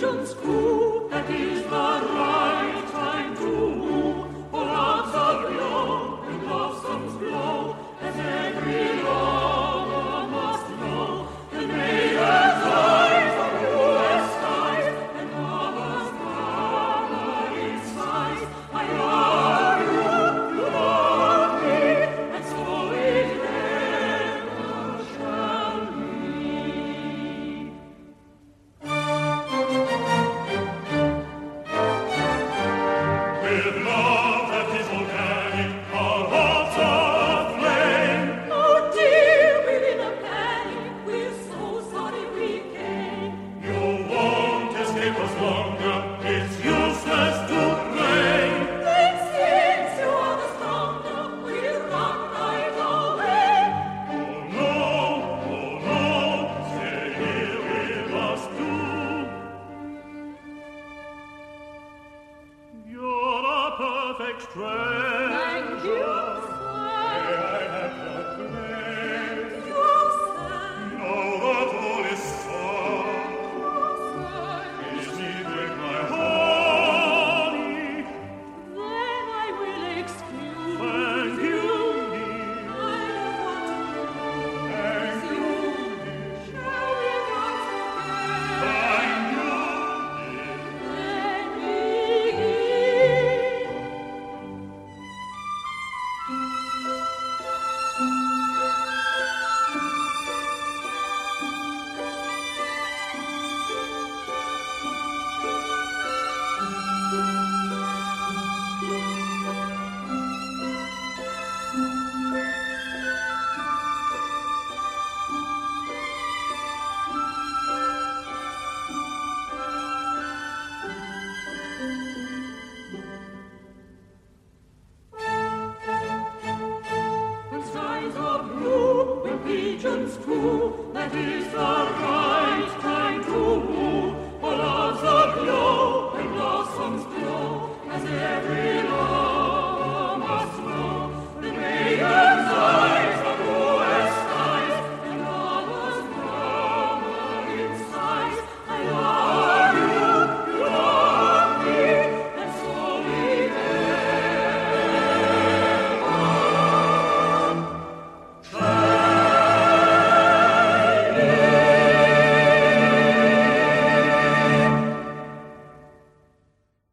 Juntos. uns. Perfect treasure. Thank you, Blue, with pigeons too, that is the right.